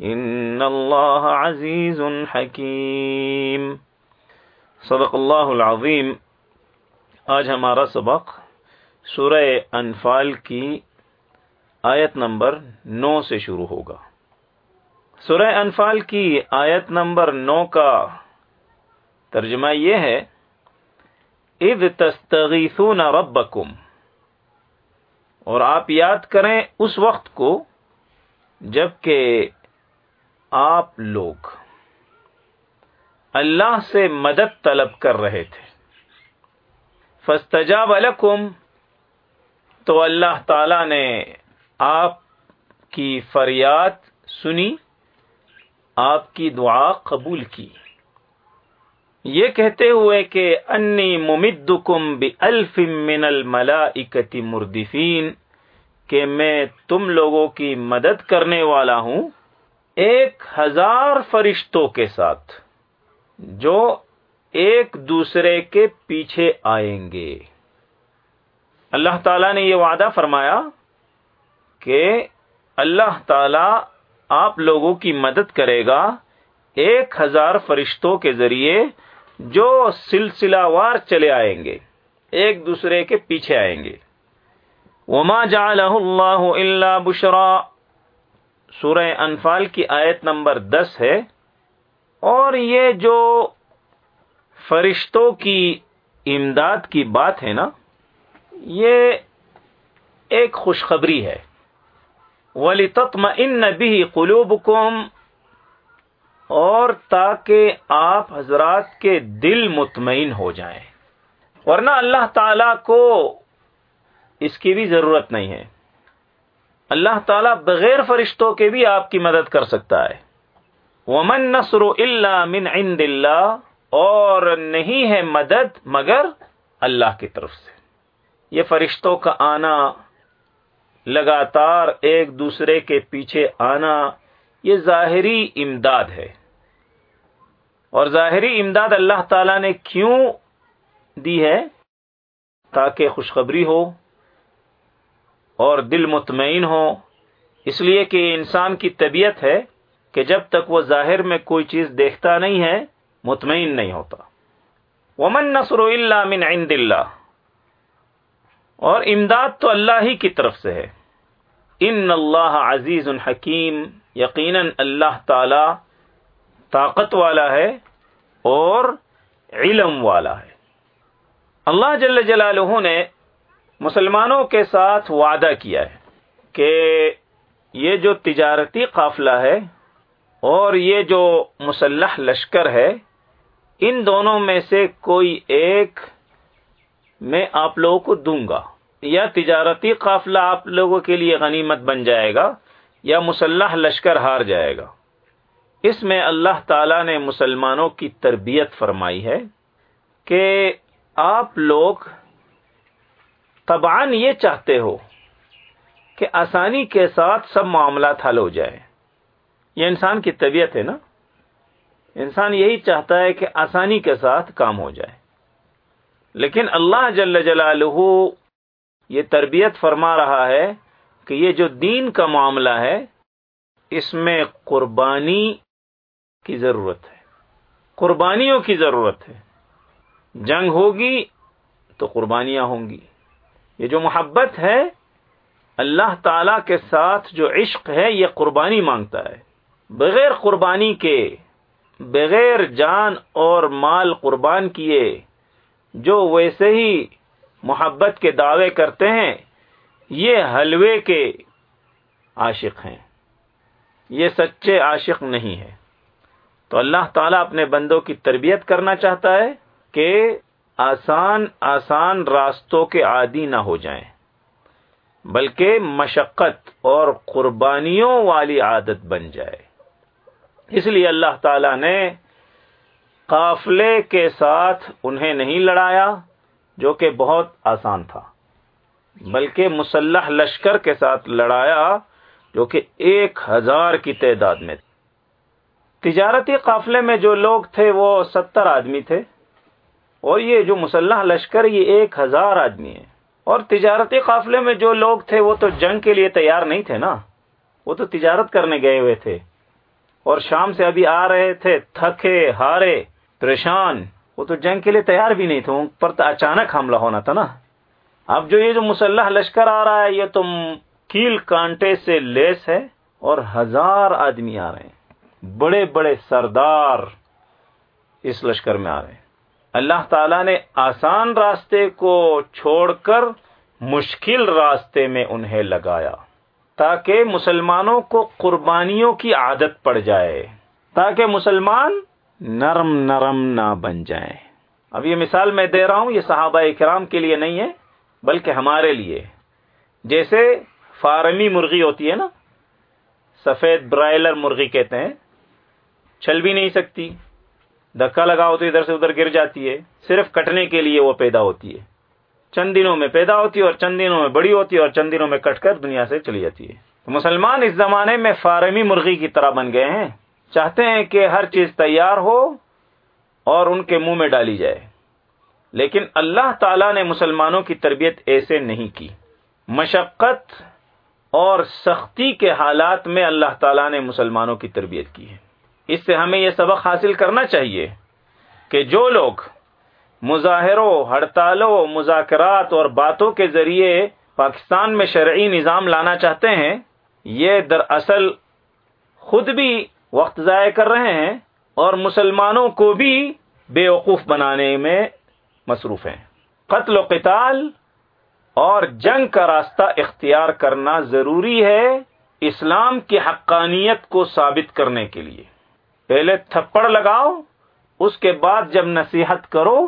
إن الله عزيز حكيم صدق الله العظيم آج ہمارا سبق سورہ انفال کی آیت نمبر نو سے شروع ہوگا۔ سورہ انفال کی آیت نمبر نو کا ترجمہ یہ ہے، اذ تستغیثون ربکم اور آپ یاد کریں اس وقت کو جبکہ آپ لوگ اللہ سے مدد طلب کر رہے تھے۔ فستجاب لکم، تو اللہ تعالی نے آپ کی فریاد سنی، آپ کی دعا قبول کی۔ یہ کہتے ہوئے کہ انی ممدکم بالف من الملائکتی مردفین، کہ میں تم لوگوں کی مدد کرنے والا ہوں۔ ایک ہزار فرشتوں کے ساتھ جو ایک دوسرے کے پیچھے آئیں گے۔ اللہ تعالی نے یہ وعدہ فرمایا کہ اللہ تعالی آپ لوگوں کی مدد کرے گا ایک ہزار فرشتوں کے ذریعے جو سلسلہ وار چلے آئیں گے، ایک دوسرے کے پیچھے آئیں گے۔ وما جعلہ اللہ الا بشرا سورہ انفال کی آیت نمبر دس ہے اور یہ جو فرشتوں کی امداد کی بات ہے نا، یہ ایک خوشخبری ہے۔ ولی تتم ان نبی قلوب اور تاکہ آپ حضرات کے دل مطمئن ہو جائیں۔ ورنہ اللہ تعالی کو اس کی بھی ضرورت نہیں ہے۔ اللہ تعالی بغیر فرشتوں کے بھی آپ کی مدد کر سکتا ہے۔ ومن نصر اللہ من عند اللہ اور نہیں ہے مدد مگر اللہ کی طرف سے۔ یہ فرشتوں کا آنا، لگاتار ایک دوسرے کے پیچھے آنا، یہ ظاہری امداد ہے۔ اور ظاہری امداد اللہ تعالی نے کیوں دی ہے؟ تاکہ خوشخبری ہو اور دل مطمئن ہو اس لیے کہ انسان کی طبیعت ہے کہ جب تک وہ ظاہر میں کوئی چیز دیکھتا نہیں ہے، مطمئن نہیں ہوتا۔ ومن نصر اللہ من عند اللہ اور امداد تو اللہ ہی کی طرف سے ہے۔ ان اللہ عزیز الحکیم یقیناً اللہ تعالی طاقت والا ہے اور علم والا ہے۔ اللہ جل جلالہ نے مسلمانوں کے ساتھ وعدہ کیا ہے کہ یہ جو تجارتی قافلہ ہے اور یہ جو مسلح لشکر ہے، ان دونوں میں سے کوئی ایک میں آپ لوگوں کو دوں گا۔ یا تجارتی قافلہ آپ لوگوں کے لیے غنیمت بن جائے گا، یا مسلح لشکر ہار جائے گا۔ اس میں اللہ تعالی نے مسلمانوں کی تربیت فرمائی ہے کہ آپ لوگ طبعا یہ چاہتے ہو کہ آسانی کے ساتھ سب معاملات حل ہو جائے۔ یہ انسان کی طبیعت ہے نا؟ انسان یہی چاہتا ہے کہ آسانی کے ساتھ کام ہو جائے۔ لیکن اللہ جل جلالہ یہ تربیت فرما رہا ہے کہ یہ جو دین کا معاملہ ہے، اس میں قربانی کی ضرورت ہے۔ قربانیوں کی ضرورت ہے۔ جنگ ہوگی تو قربانیاں ہوں گی۔ یہ جو محبت ہے، اللہ تعالی کے ساتھ جو عشق ہے، یہ قربانی مانگتا ہے۔ بغیر قربانی کے، بغیر جان اور مال قربان کیے، جو ویسے ہی محبت کے دعوے کرتے ہیں، یہ حلوے کے عاشق ہیں۔ یہ سچے عاشق نہیں ہے تو اللہ تعالیٰ اپنے بندوں کی تربیت کرنا چاہتا ہے کہ آسان آسان راستوں کے عادی نہ ہو جائیں، بلکہ مشقت اور قربانیوں والی عادت بن جائے۔ اس لیے اللہ تعالی نے قافلے کے ساتھ انہیں نہیں لڑایا، جو کہ بہت آسان تھا، بلکہ مسلح لشکر کے ساتھ لڑایا، جو کہ ایک ہزار کی تعداد میں تجارتی قافلے میں جو لوگ تھے، وہ ستر آدمی تھے۔ اور یہ جو مسلح لشکر، یہ ایک ہزار آدمی ہے اور تجارتی قافلے میں جو لوگ تھے، وہ تو جنگ کے لیے تیار نہیں تھے نا۔ وہ تو تجارت کرنے گئے ہوئے تھے۔ اور شام سے ابھی آ رہے تھے، تھکے، ہارے، پریشان۔ وہ تو جنگ کے لیے تیار بھی نہیں تھے۔ ان پر تو اچانک حملہ ہونا تھا نا۔ اب جو یہ جو مسلح لشکر آ رہا ہے، یہ تم کیل کانٹے سے لیس ہے اور ہزار آدمی آ رہے ہیں۔ بڑے بڑے سردار اس لشکر میں آ رہے ہیں۔ اللہ تعالی نے آسان راستے کو چھوڑ کر مشکل راستے میں انہیں لگایا تاکہ مسلمانوں کو قربانیوں کی عادت پڑ جائے، تاکہ مسلمان نرم نرم نہ بن جائیں۔ اب یہ مثال میں دے رہا ہوں، یہ صحابہ کرام کے لیے نہیں ہے، بلکہ ہمارے لیے۔ جیسے فارمی مرغی ہوتی ہے نا، سفید برائلر مرغی کہتے ہیں، چل بھی نہیں سکتی۔ دھکا لگاؤ تو ادھر سے ادھر گر جاتی ہے، صرف کٹنے کے لیے وہ پیدا ہوتی ہے۔ چند دنوں میں پیدا ہوتی ہے اور چند دنوں میں بڑی ہوتی ہے اور چند دنوں میں کٹ کر دنیا سے چلی جاتی ہے۔ تو مسلمان اس زمانے میں فارمی مرغی کی طرح بن گئے ہیں۔ چاہتے ہیں کہ ہر چیز تیار ہو اور ان کے منہ میں ڈالی جائے۔ لیکن اللہ تعالی نے مسلمانوں کی تربیت ایسے نہیں کی۔ مشقت اور سختی کے حالات میں اللہ تعالیٰ نے مسلمانوں کی تربیت کی ہے۔ اس سے ہمیں یہ سبق حاصل کرنا چاہیے کہ جو لوگ مظاہروں، ہڑتالوں، مذاکرات اور باتوں کے ذریعے پاکستان میں شرعی نظام لانا چاہتے ہیں، یہ دراصل خود بھی وقت ضائع کر رہے ہیں اور مسلمانوں کو بھی بے وقوف بنانے میں مصروف ہیں۔ قتل و قتال اور جنگ کا راستہ اختیار کرنا ضروری ہے اسلام کی حقانیت کو ثابت کرنے کے لیے۔ پہلے تھپڑ لگاؤ، اس کے بعد جب نصیحت کرو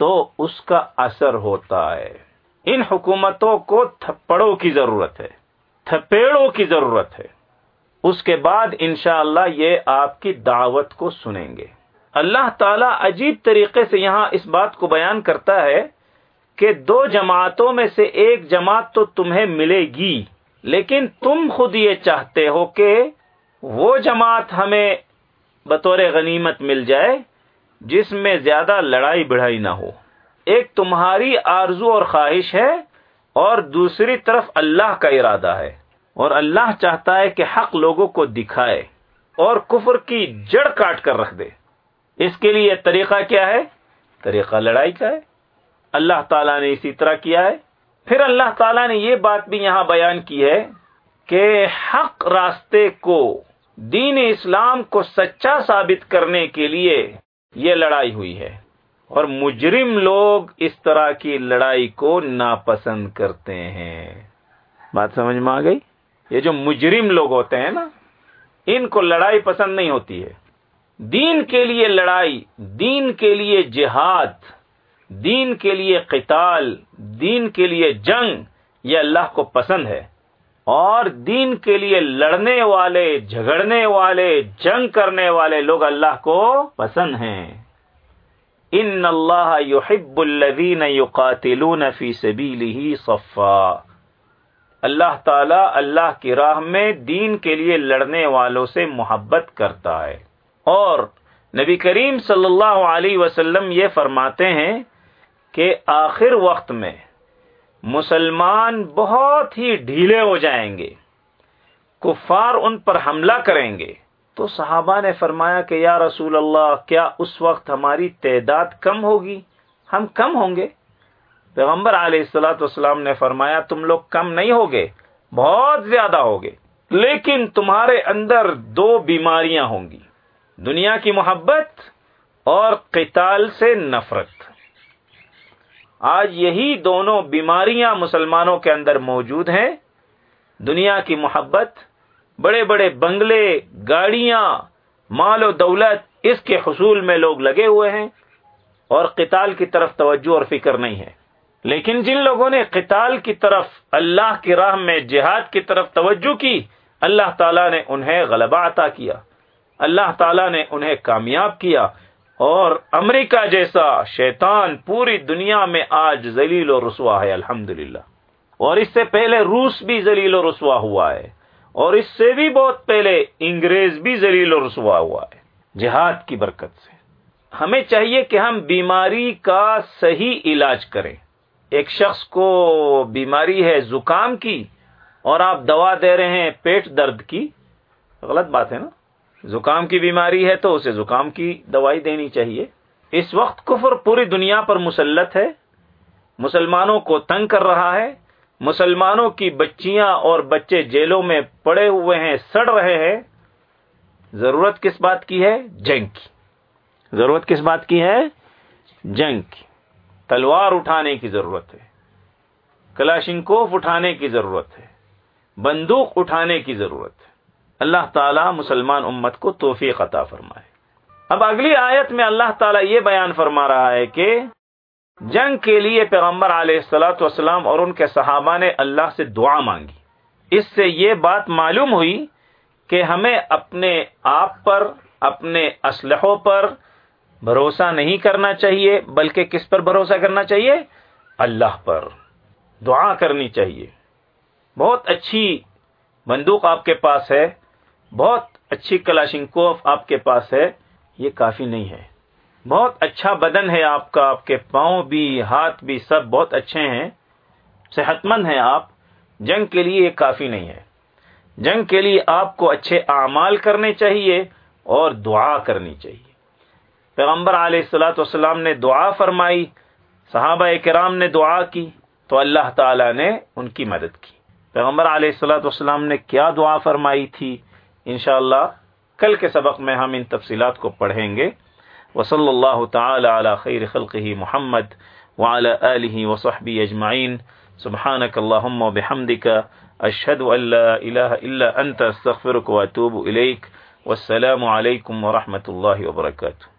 تو اس کا اثر ہوتا ہے۔ ان حکومتوں کو تھپڑوں کی ضرورت ہے، تھپیڑوں کی ضرورت ہے۔ اس کے بعد انشاءاللہ اللہ یہ آپ کی دعوت کو سنیں گے۔ اللہ تعالی عجیب طریقے سے یہاں اس بات کو بیان کرتا ہے کہ دو جماعتوں میں سے ایک جماعت تو تمہیں ملے گی، لیکن تم خود یہ چاہتے ہو کہ وہ جماعت ہمیں بطور غنیمت مل جائے، جس میں زیادہ لڑائی بڑھائی نہ ہو۔ ایک تمہاری آرزو اور خواہش ہے اور دوسری طرف اللہ کا ارادہ ہے۔ اور اللہ چاہتا ہے کہ حق لوگوں کو دکھائے اور کفر کی جڑ کاٹ کر رکھ دے۔ اس کے لیے طریقہ کیا ہے؟ طریقہ لڑائی کا ہے۔ اللہ تعالیٰ نے اسی طرح کیا ہے۔ پھر اللہ تعالیٰ نے یہ بات بھی یہاں بیان کی ہے کہ حق راستے کو دین اسلام کو سچا ثابت کرنے کے لیے یہ لڑائی ہوئی ہے۔ اور مجرم لوگ اس طرح کی لڑائی کو ناپسند کرتے ہیں۔ بات سمجھ میں آ گئی؟ یہ جو مجرم لوگ ہوتے ہیں نا، ان کو لڑائی پسند نہیں ہوتی ہے۔ دین کے لیے لڑائی، دین کے لیے جہاد، دین کے لیے قتال، دین کے لیے جنگ، یہ اللہ کو پسند ہے۔ اور دین کے لیے لڑنے والے، جھگڑنے والے، جنگ کرنے والے لوگ اللہ کو پسند ہیں۔ ان اللہ یحب الذین یقاتلون فی سبیلہ صفا۔ اللہ تعالی اللہ کی راہ میں دین کے لیے لڑنے والوں سے محبت کرتا ہے۔ اور نبی کریم صلی اللہ علیہ وسلم یہ فرماتے ہیں کہ آخر وقت میں مسلمان بہت ہی ڈھیلے ہو جائیں گے۔ کفار ان پر حملہ کریں گے۔ تو صحابہ نے فرمایا کہ یا رسول اللہ، کیا اس وقت ہماری تعداد کم ہوگی؟ ہم کم ہوں گے۔ پیغمبر علیہ السلاۃ والسلام نے فرمایا، تم لوگ کم نہیں ہوگے، بہت زیادہ ہوگے، لیکن تمہارے اندر دو بیماریاں ہوں گی۔ دنیا کی محبت اور قتال سے نفرت۔ آج یہی دونوں بیماریاں مسلمانوں کے اندر موجود ہیں۔ دنیا کی محبت، بڑے بڑے بنگلے، گاڑیاں، مال و دولت، اس کے حصول میں لوگ لگے ہوئے ہیں اور قتال کی طرف توجہ اور فکر نہیں ہے۔ لیکن جن لوگوں نے قتال کی طرف، اللہ کی راہ میں جہاد کی طرف توجہ کی، اللہ تعالیٰ نے انہیں غلبہ عطا کیا۔ اللہ تعالیٰ نے انہیں کامیاب کیا۔ اور امریکہ جیسا شیطان پوری دنیا میں آج ذلیل و رسوا ہے الحمد اور اس سے پہلے روس بھی ذلیل و رسوا ہوا ہے۔ اور اس سے بھی بہت پہلے انگریز بھی ذلیل و رسوا ہوا ہے۔ جہاد کی برکت سے۔ ہمیں چاہیے کہ ہم بیماری کا صحیح علاج کریں۔ ایک شخص کو بیماری ہے زکام کی اور آپ دوا دے رہے ہیں پیٹ درد کی، غلط بات ہے نا؟ زکام کی بیماری ہے تو اسے زکام کی دوائی دینی چاہیے۔ اس وقت کفر پوری دنیا پر مسلط ہے۔ مسلمانوں کو تنگ کر رہا ہے۔ مسلمانوں کی بچیاں اور بچے جیلوں میں پڑے ہوئے ہیں، سڑ رہے ہیں۔ ضرورت کس بات کی ہے؟ جنگ کی۔ ضرورت کس بات کی ہے؟ جنگ کی۔ تلوار اٹھانے کی ضرورت ہے۔ کلاشنکوف اٹھانے کی ضرورت ہے۔ بندوق اٹھانے کی ضرورت ہے۔ اللہ تعالیٰ مسلمان امت کو توفیق عطا فرمائے۔ اب اگلی آیت میں اللہ تعالیٰ یہ بیان فرما رہا ہے کہ جنگ کے لیے پیغمبر علیہ السلاۃ والسلام اور ان کے صحابہ نے اللہ سے دعا مانگی۔ اس سے یہ بات معلوم ہوئی کہ ہمیں اپنے آپ پر، اپنے اسلحوں پر بھروسہ نہیں کرنا چاہیے، بلکہ کس پر بھروسہ کرنا چاہیے؟ اللہ پر۔ دعا کرنی چاہیے۔ بہت اچھی بندوق آپ کے پاس ہے۔ بہت اچھی کلاشنکوف آپ کے پاس ہے، یہ کافی نہیں ہے۔ بہت اچھا بدن ہے آپ کا، آپ کے پاؤں بھی، ہاتھ بھی سب بہت اچھے ہیں۔ صحت مند ہیں آپ۔ جنگ کے لیے یہ کافی نہیں ہے۔ جنگ کے لیے آپ کو اچھے اعمال کرنے چاہیے اور دعا کرنی چاہیے۔ پیغمبر علیہ السلاۃ والسلام نے دعا فرمائی، صحابہ کرام نے دعا کی، تو اللہ تعالی نے ان کی مدد کی۔ پیغمبر علیہ السلاۃ والسلام نے کیا دعا فرمائی تھی؟ انشاءاللہ کل کے سبق میں ہم ان تفصیلات کو پڑھیں گے۔ وصلی اللہ تعالی علی خیر خلقہ محمد وعلى آله وصحبه أجمعين سبحانك اللهم و أشهد أن لا إله إلا أنت استغفرك وأتوب إليك والسلام عليكم ورحمة اللہ وبرکاتہ۔